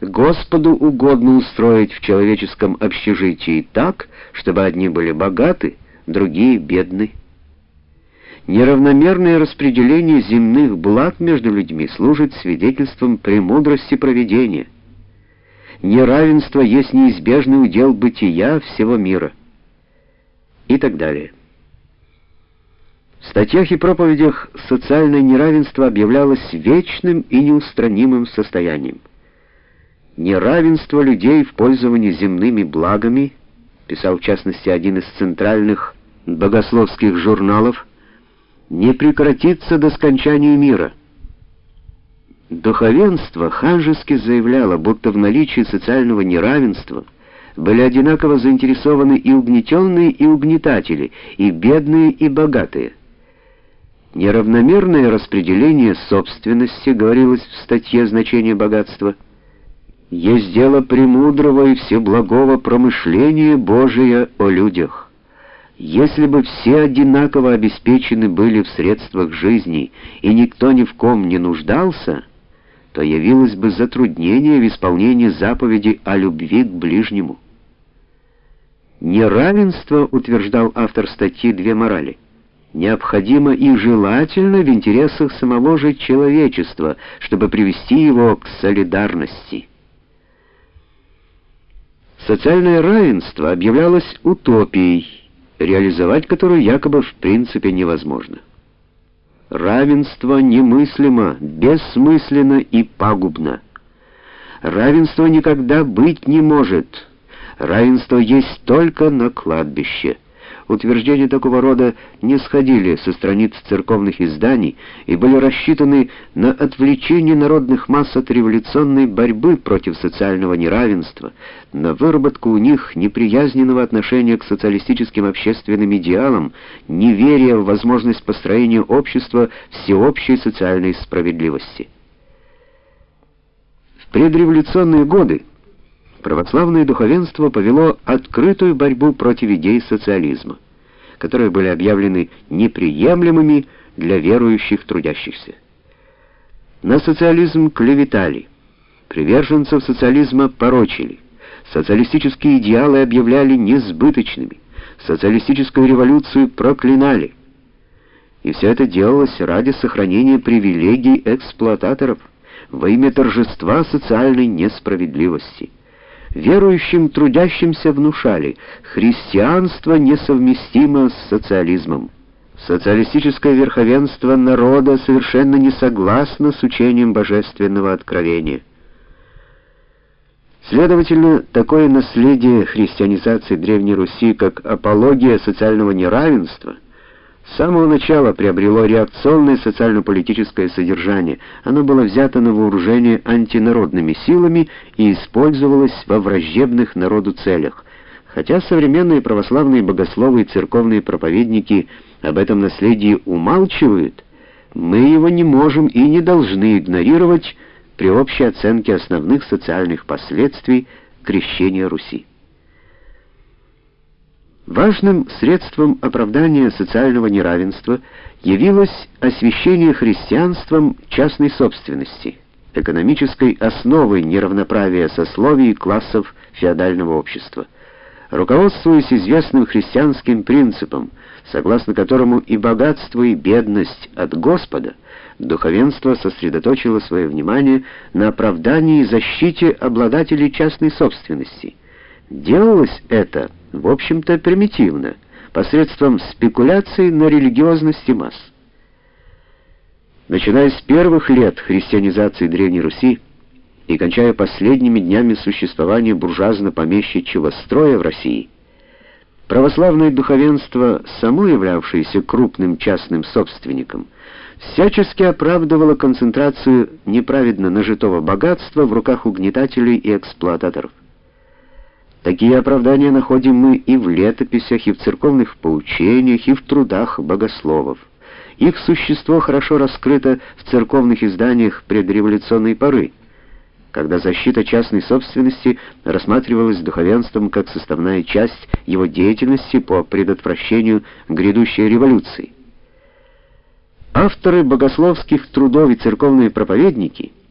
Господу угодно устроить в человеческом общежитии так, чтобы одни были богаты, другие бедны. Неравномерное распределение земных благ между людьми служит свидетельством премудрости проведения. Неравенство есть неизбежный удел бытия всего мира. И так далее. В статьях и проповедях социальное неравенство объявлялось вечным и неустранимым состоянием. Неравенство людей в пользовании земными благами, писал в частности один из центральных богословских журналов, не прекратится до скончания мира. Духовенство ханжески заявляло, будто в наличии социального неравенства были одинаково заинтересованы и угнетенные, и угнетатели, и бедные, и богатые. Неравномерное распределение собственности, говорилось в статье «Значение богатства», есть дело премудрого и всеблагого промышления Божия о людях. Если бы все одинаково обеспечены были в средствах жизни, и никто ни в ком не нуждался, то явилось бы затруднение в исполнении заповеди о любви к ближнему. Неравенство, утверждал автор статьи «Две морали», необходимо и желательно в интересах самого же человечества, чтобы привести его к солидарности. Социальное равенство объявлялось утопией, реализовать которую якобы в принципе невозможно. Равенство немыслимо, бессмысленно и пагубно. Равенство никогда быть не может. Равенство есть только на кладбище утверждения такого рода не сходили со страниц церковных изданий и были рассчитаны на отвлечение народных масс от революционной борьбы против социального неравенства, на выработку у них неприязненного отношения к социалистическим общественным идеалам, неверия в возможность построения общества всеобщей социальной справедливости. В предреволюционные годы православное духовенство повело открытую борьбу против идей социализма, которые были объявлены неприемлемыми для верующих трудящихся. На социализм клеветали, приверженцев социализма порочили, социалистические идеалы объявляли несбыточными, социалистическую революцию проклинали. И все это делалось ради сохранения привилегий эксплуататоров во имя торжества социальной несправедливости. Верующим трудящимся внушали, христианство несовместимо с социализмом. Социалистическое верховенство народа совершенно не согласно с учением божественного откровения. Следовательно, такое наследие христианизации Древней Руси, как апология социального неравенства – с самого начала приобрело реакционное социально-политическое содержание. Оно было взято на вооружение антинародными силами и использовалось во враждебных народу целях. Хотя современные православные богословы и церковные проповедники об этом наследии умалчивают, мы его не можем и не должны игнорировать при общей оценке основных социальных последствий крещения Руси. Важным средством оправдания социального неравенства явилось освящение христианством частной собственности, экономической основой неравноправия сословий и классов феодального общества. Руководствуясь известным христианским принципом, согласно которому и богатство, и бедность от Господа, духовенство сосредоточило свое внимание на оправдании и защите обладателей частной собственности. Делалось это в общем-то, примитивно, посредством спекуляций на религиозности масс. Начиная с первых лет христианизации Древней Руси и кончая последними днями существования буржуазно-помещичьего строя в России, православное духовенство, само являвшееся крупным частным собственником, всячески оправдывало концентрацию неправедно нажитого богатства в руках угнетателей и эксплуататоров. Такие оправдания находим мы и в летописях, и в церковных поучениях, и в трудах богословов. Их существо хорошо раскрыто в церковных изданиях предреволюционной поры, когда защита частной собственности рассматривалась духовенством как составная часть его деятельности по предотвращению грядущей революции. Авторы богословских трудов и церковные проповедники –